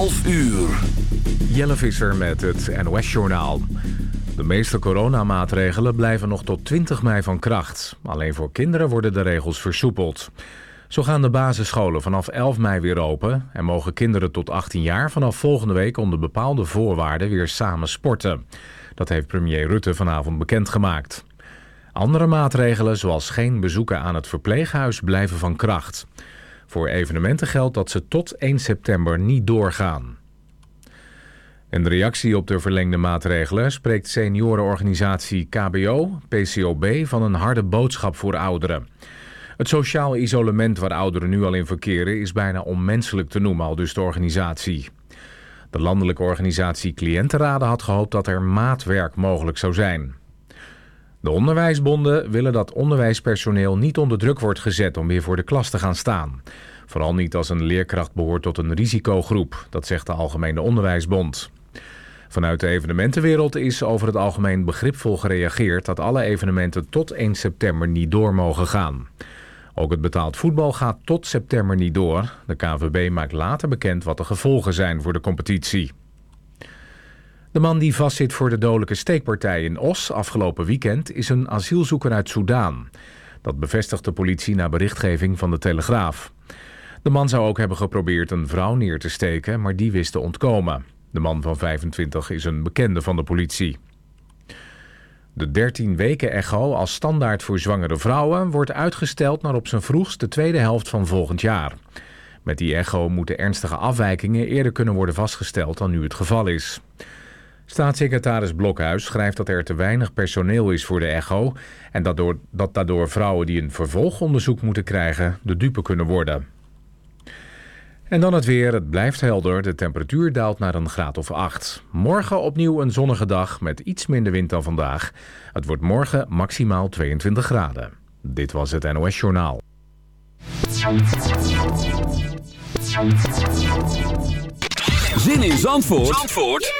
12 uur. Jelle Visser met het NOS-journaal. De meeste coronamaatregelen blijven nog tot 20 mei van kracht. Alleen voor kinderen worden de regels versoepeld. Zo gaan de basisscholen vanaf 11 mei weer open... en mogen kinderen tot 18 jaar vanaf volgende week onder bepaalde voorwaarden weer samen sporten. Dat heeft premier Rutte vanavond bekendgemaakt. Andere maatregelen, zoals geen bezoeken aan het verpleeghuis, blijven van kracht. Voor evenementen geldt dat ze tot 1 september niet doorgaan. In reactie op de verlengde maatregelen spreekt seniorenorganisatie KBO, PCOB, van een harde boodschap voor ouderen. Het sociaal isolement waar ouderen nu al in verkeren is bijna onmenselijk te noemen, al dus de organisatie. De landelijke organisatie Cliëntenraden had gehoopt dat er maatwerk mogelijk zou zijn. De onderwijsbonden willen dat onderwijspersoneel niet onder druk wordt gezet om weer voor de klas te gaan staan. Vooral niet als een leerkracht behoort tot een risicogroep, dat zegt de Algemene Onderwijsbond. Vanuit de evenementenwereld is over het algemeen begripvol gereageerd dat alle evenementen tot 1 september niet door mogen gaan. Ook het betaald voetbal gaat tot september niet door. De KVB maakt later bekend wat de gevolgen zijn voor de competitie. De man die vastzit voor de dodelijke steekpartij in Os afgelopen weekend is een asielzoeker uit Soudaan. Dat bevestigt de politie na berichtgeving van de Telegraaf. De man zou ook hebben geprobeerd een vrouw neer te steken, maar die wist te ontkomen. De man van 25 is een bekende van de politie. De 13 weken echo als standaard voor zwangere vrouwen wordt uitgesteld naar op zijn vroegst de tweede helft van volgend jaar. Met die echo moeten ernstige afwijkingen eerder kunnen worden vastgesteld dan nu het geval is. Staatssecretaris Blokhuis schrijft dat er te weinig personeel is voor de echo... en dat, door, dat daardoor vrouwen die een vervolgonderzoek moeten krijgen de dupe kunnen worden. En dan het weer. Het blijft helder. De temperatuur daalt naar een graad of 8. Morgen opnieuw een zonnige dag met iets minder wind dan vandaag. Het wordt morgen maximaal 22 graden. Dit was het NOS Journaal. Zin in Zandvoort, Zandvoort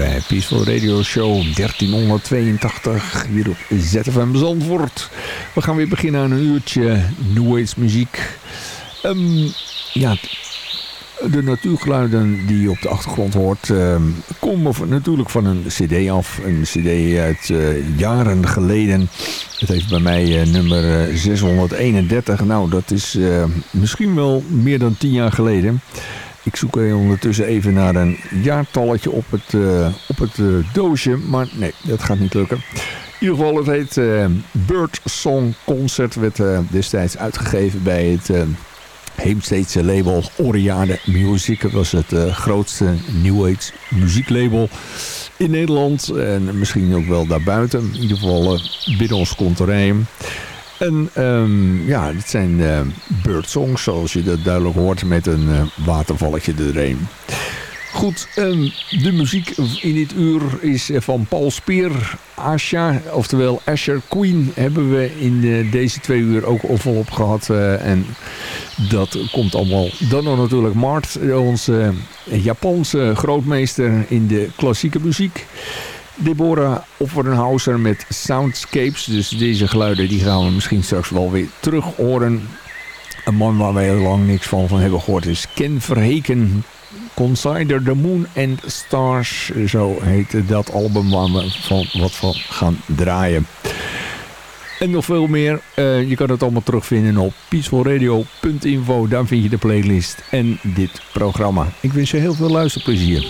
bij Peaceful Radio Show 1382 hier op ZFM Zandvoort. We gaan weer beginnen aan een uurtje New Age muziek. Ehm, ja, de natuurgeluiden die je op de achtergrond hoort um, komen natuurlijk van een cd af. Een cd uit uh, jaren geleden. Het heeft bij mij uh, nummer 631. Nou, dat is misschien wel meer dan 10 jaar geleden. Ik zoek ondertussen even naar een jaartalletje op het, uh, op het uh, doosje. Maar nee, dat gaat niet lukken. In ieder geval, het heet uh, Bird Song Concert. Werd destijds uitgegeven bij het Heemsteedse label Oriade Music. Dat was het grootste New Age muzieklabel in Nederland. En misschien ook wel daarbuiten. In ieder geval binnen ons conterrein. En um, ja, dit zijn uh, birdsongs, zoals je dat duidelijk hoort, met een uh, watervalletje erheen. Goed, um, de muziek in dit uur is van Paul Speer, Asha, oftewel Asher Queen, hebben we in deze twee uur ook volop gehad. en dat komt allemaal dan nog natuurlijk Mart, onze Japanse grootmeester in de klassieke muziek. Deborah Offenhauser met Soundscapes. Dus deze geluiden die gaan we misschien straks wel weer terug horen. Een man waar wij heel lang niks van, van hebben gehoord is Ken Verheken. Consider the Moon and Stars. Zo heet dat album waar we van, wat van gaan draaien. En nog veel meer. Uh, je kan het allemaal terugvinden op peacefulradio.info. Daar vind je de playlist en dit programma. Ik wens je heel veel luisterplezier.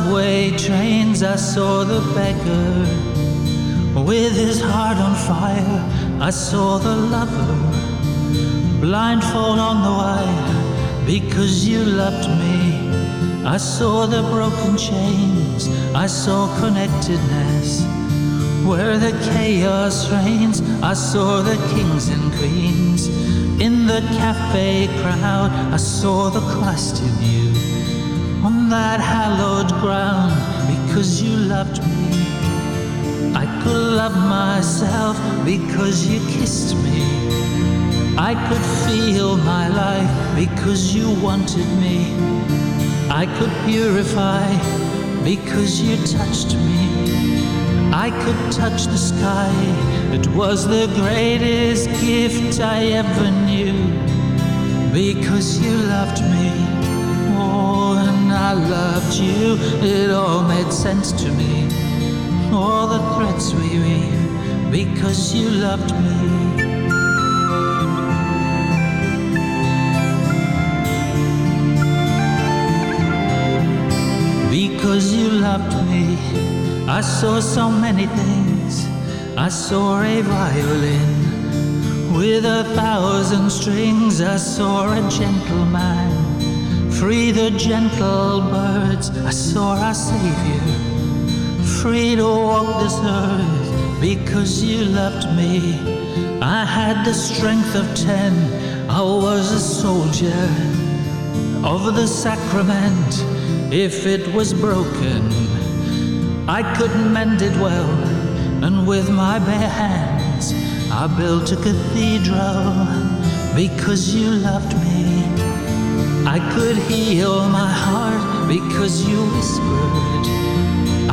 Subway trains. I saw the beggar with his heart on fire. I saw the lover blindfold on the wire because you loved me. I saw the broken chains. I saw connectedness where the chaos reigns. I saw the kings and queens in the cafe crowd. I saw the Christ in you that hallowed ground because you loved me. I could love myself because you kissed me. I could feel my life because you wanted me. I could purify because you touched me. I could touch the sky. It was the greatest gift I ever knew because you loved me. Oh, I loved you. It all made sense to me. All the threats we weave because you loved me. Because you loved me. I saw so many things. I saw a violin with a thousand strings. I saw a gentleman free the gentle birds. I saw our Savior free to walk this earth because you loved me. I had the strength of ten. I was a soldier of the sacrament. If it was broken, I couldn't mend it well, and with my bare hands I built a cathedral because you loved could heal my heart because you whispered.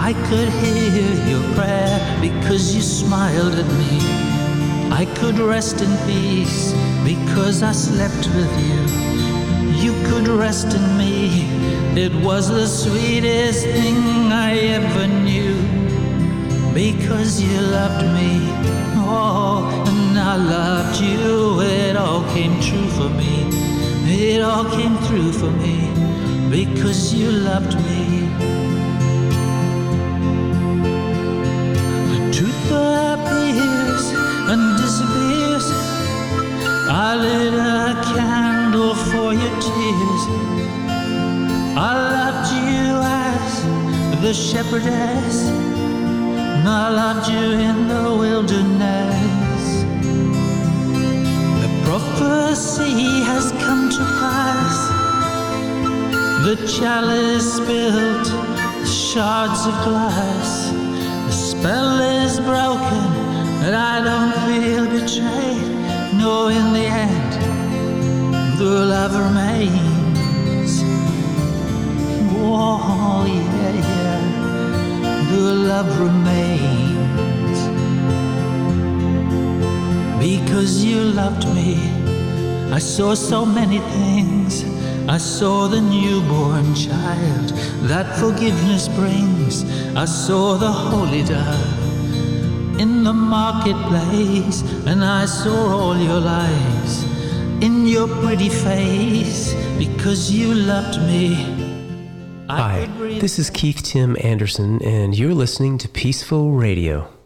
I could hear your prayer because you smiled at me. I could rest in peace because I slept with you. You could rest in me it was the sweetest thing I ever knew because you loved me. It all came through for me because you loved me. The truth appears and disappears. I lit a candle for your tears. I loved you as the shepherdess, I loved you in the wilderness. Prophecy has come to pass. The chalice spilled, the shards of glass. The spell is broken, and I don't feel betrayed. No, in the end, the love remains oh yeah, yeah, the love remains because you loved me. I saw so many things. I saw the newborn child that forgiveness brings. I saw the holy dove in the marketplace, and I saw all your lies in your pretty face because you loved me. Hi, this is Keith Tim Anderson, and you're listening to Peaceful Radio.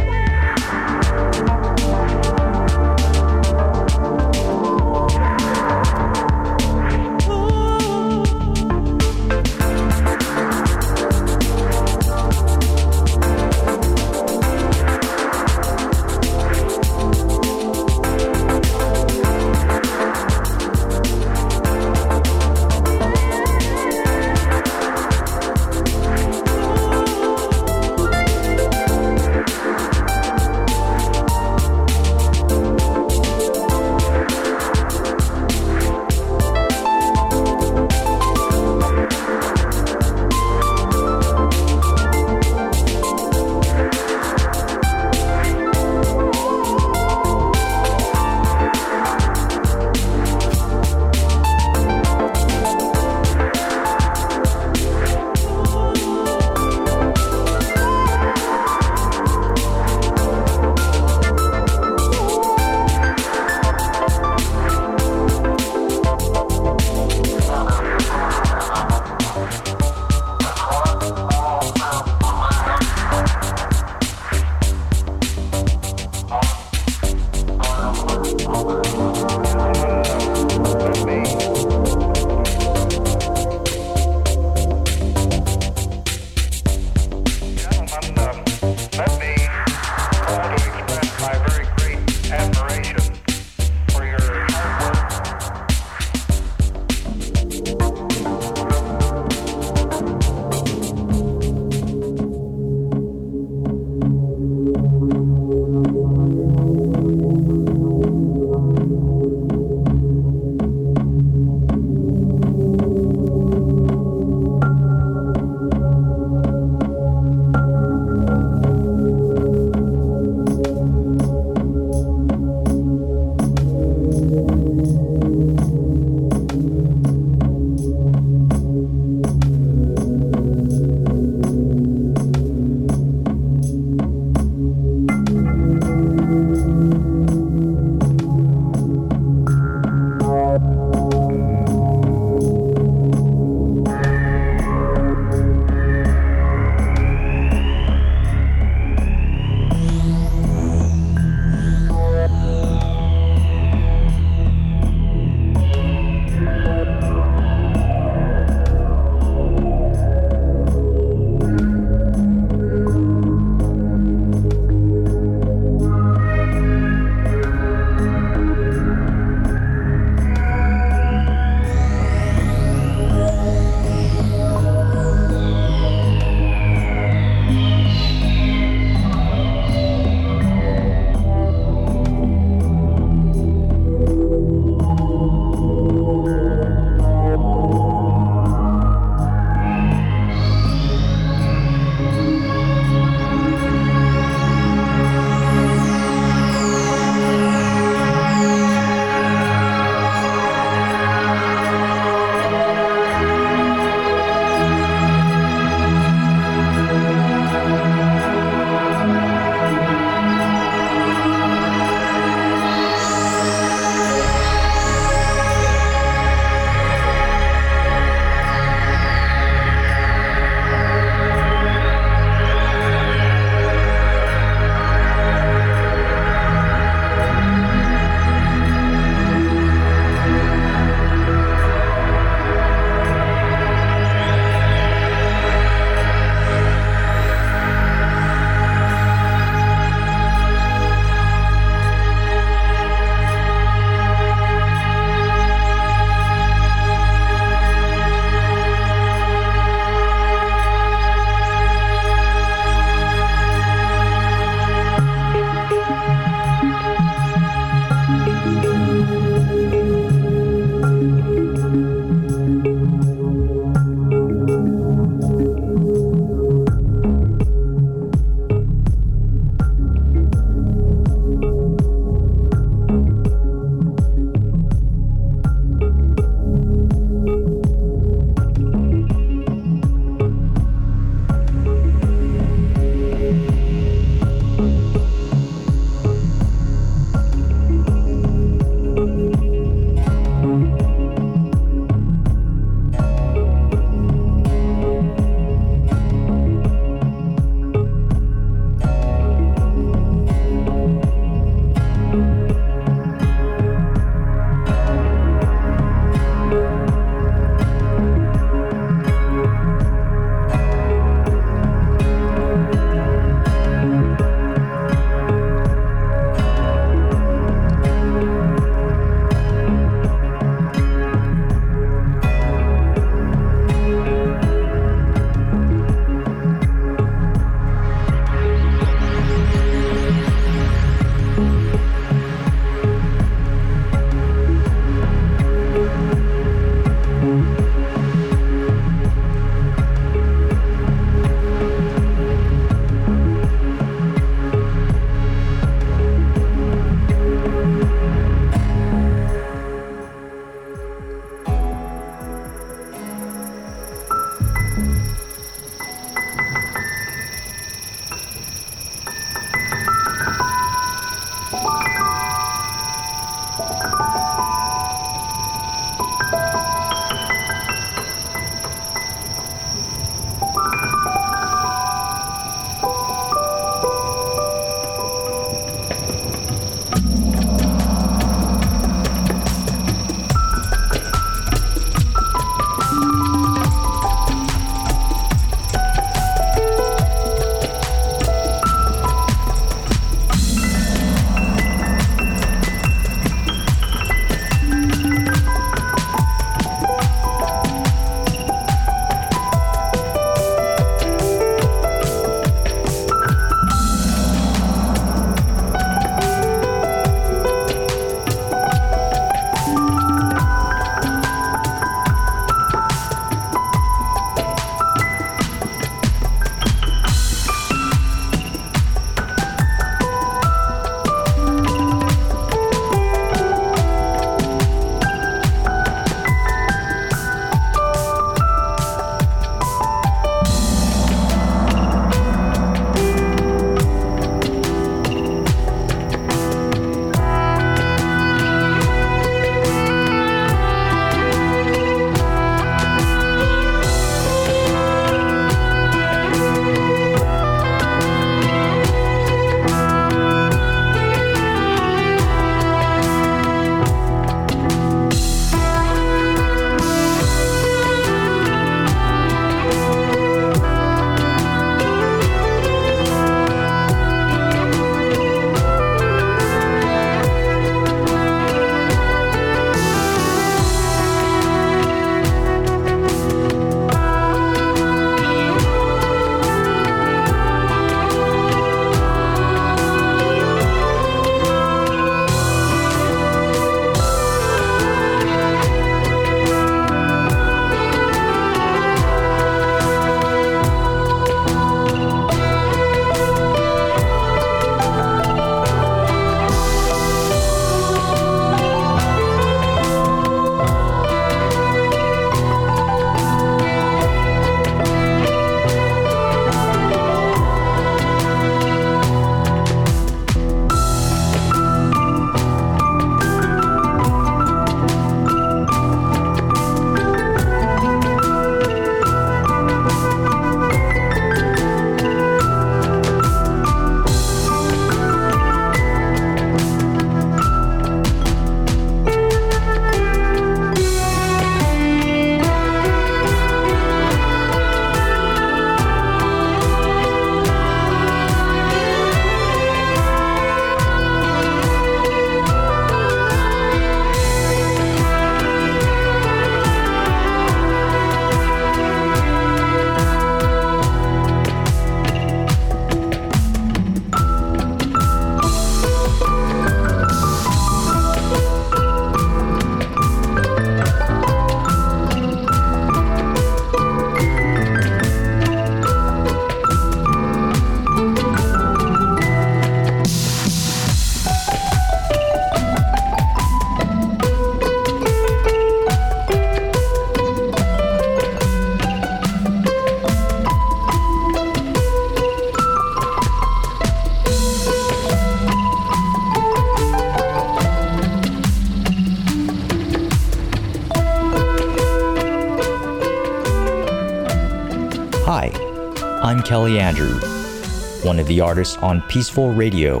The artists on Peaceful Radio.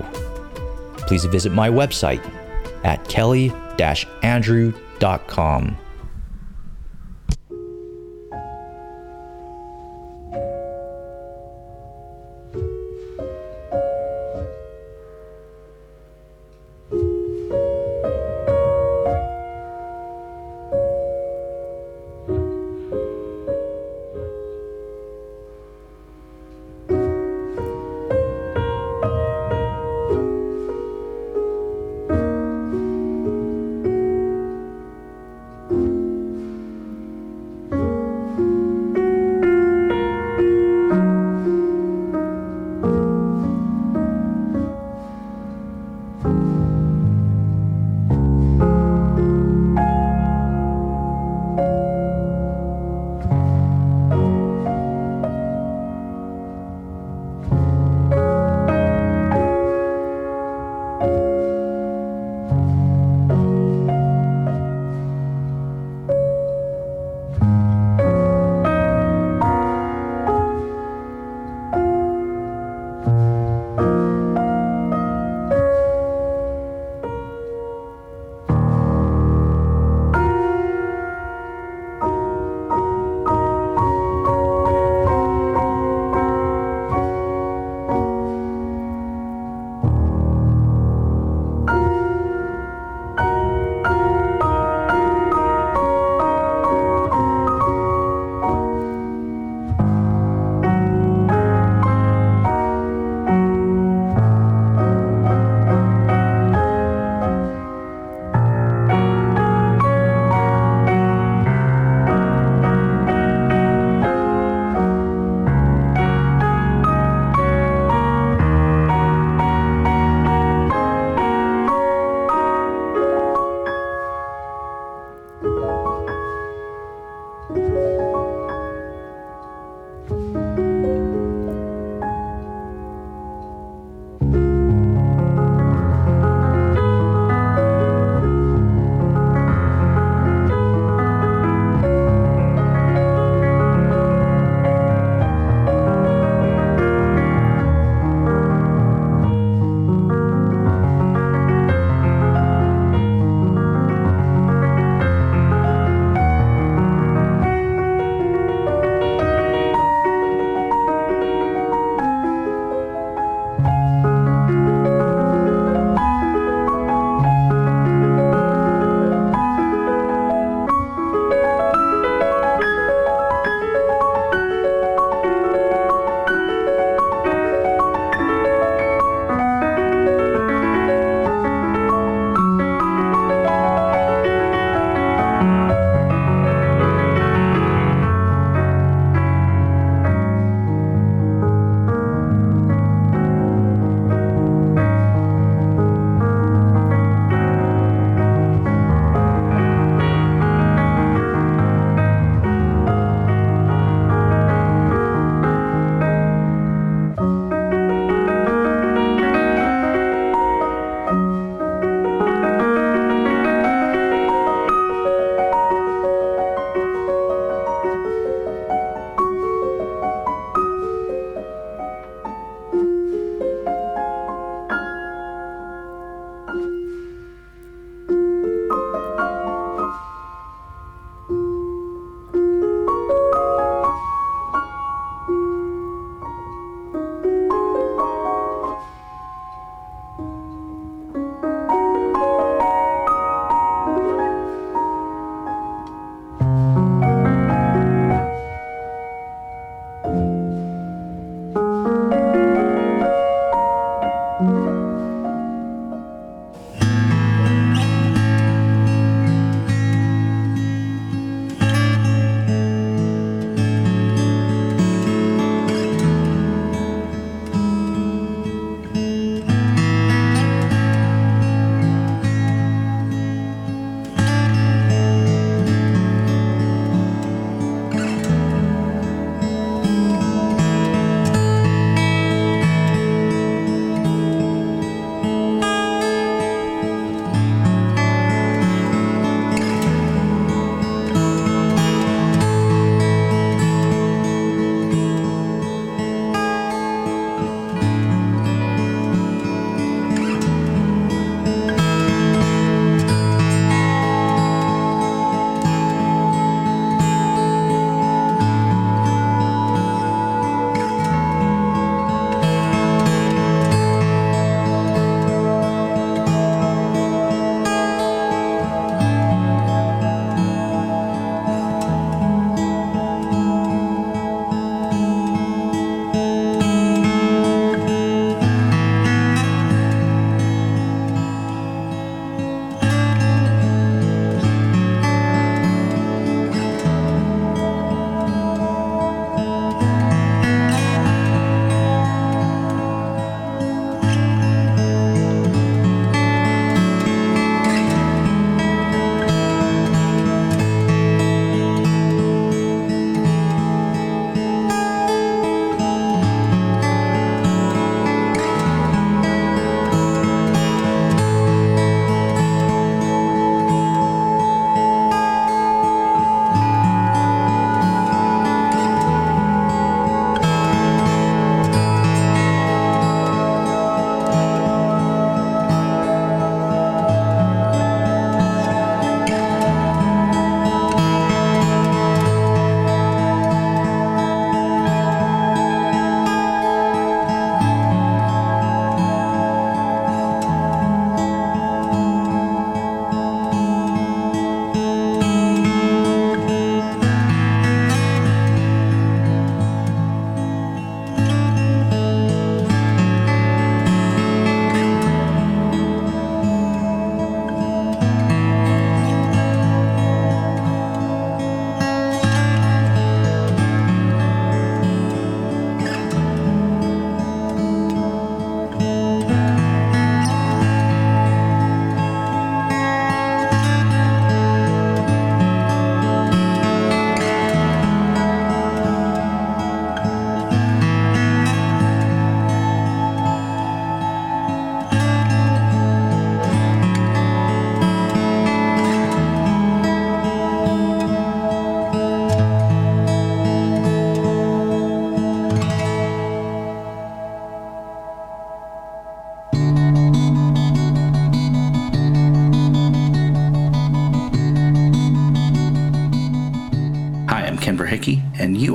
Please visit my website at kelly-andrew.com.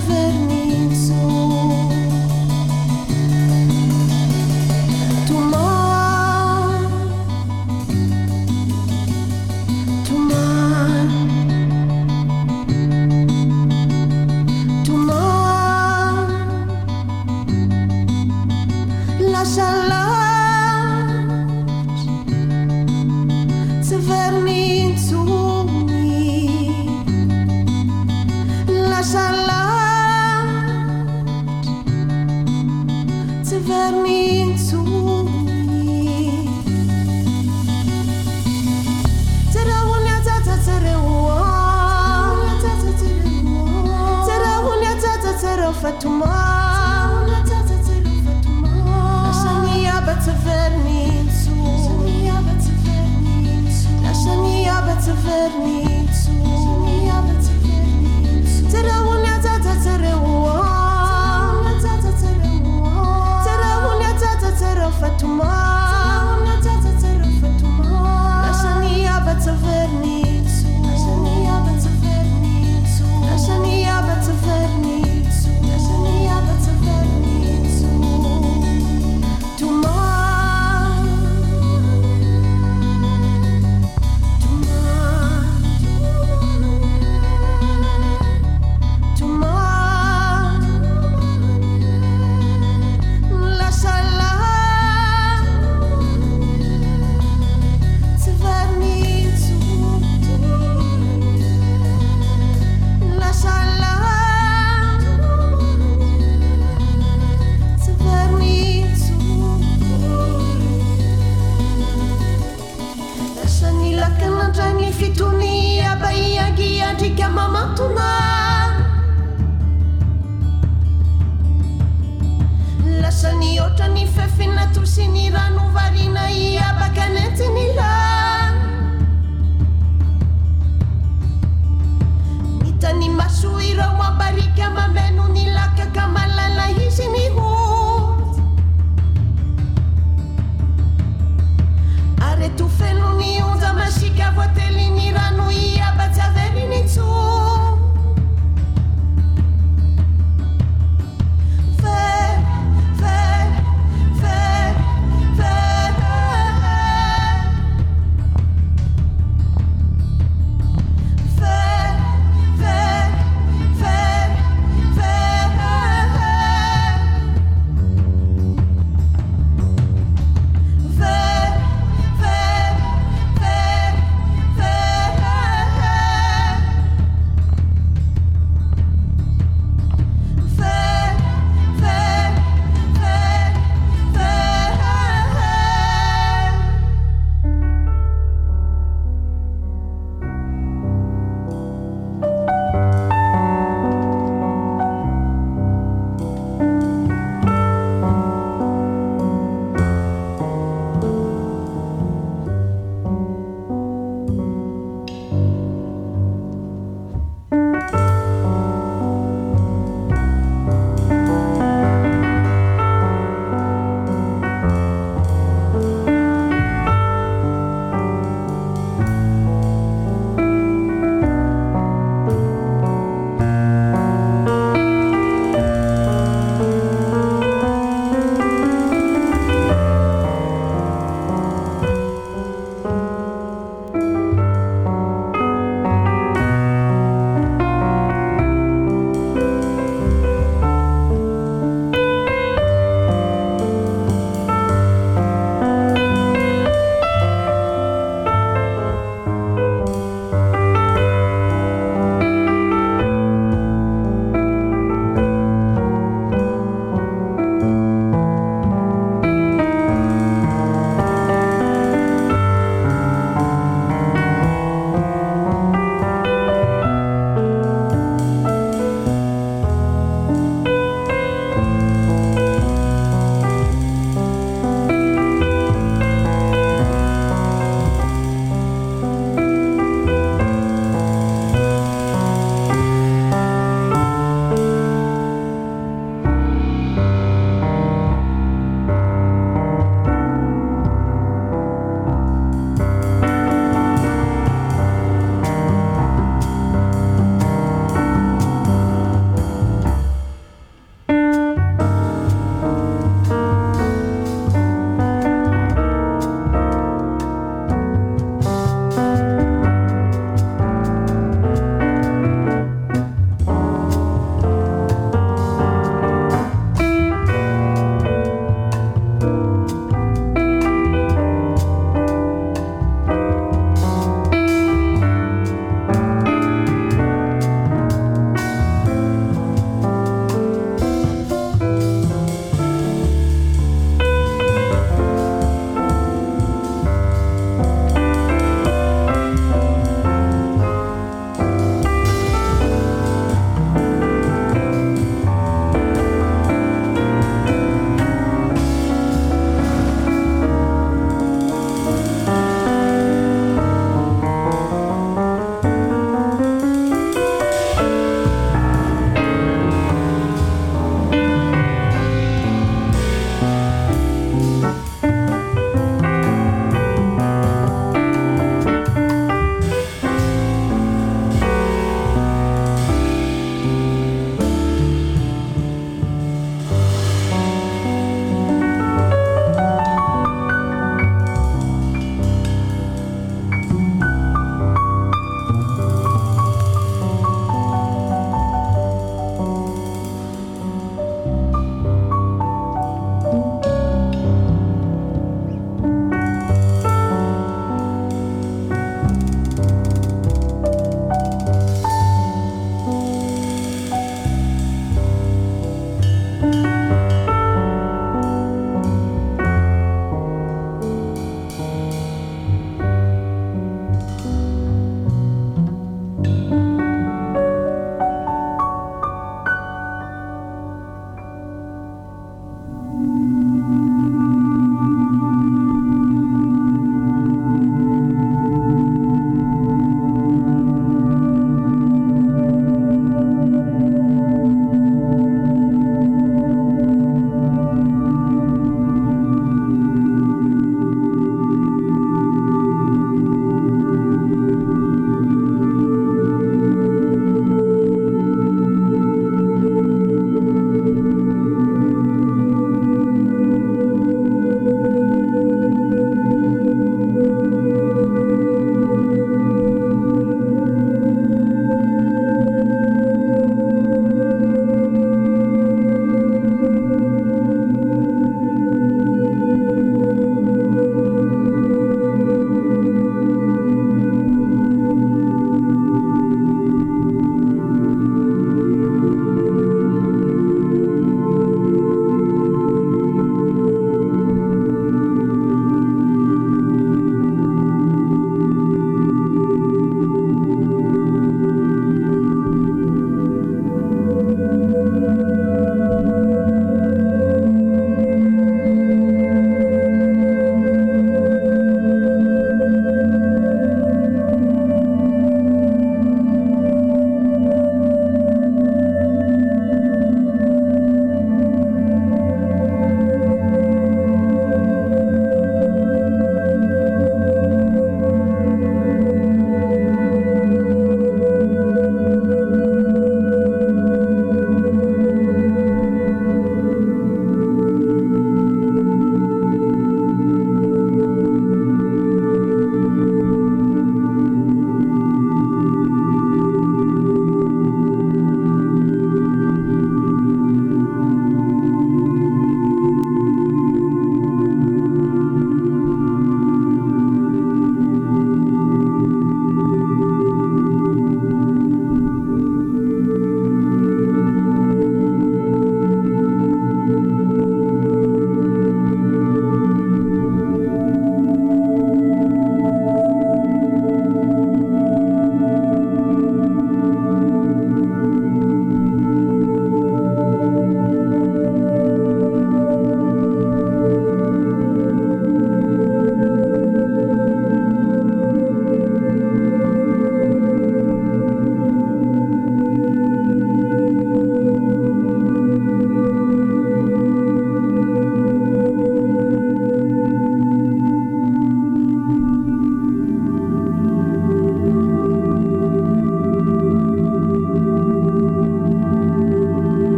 saber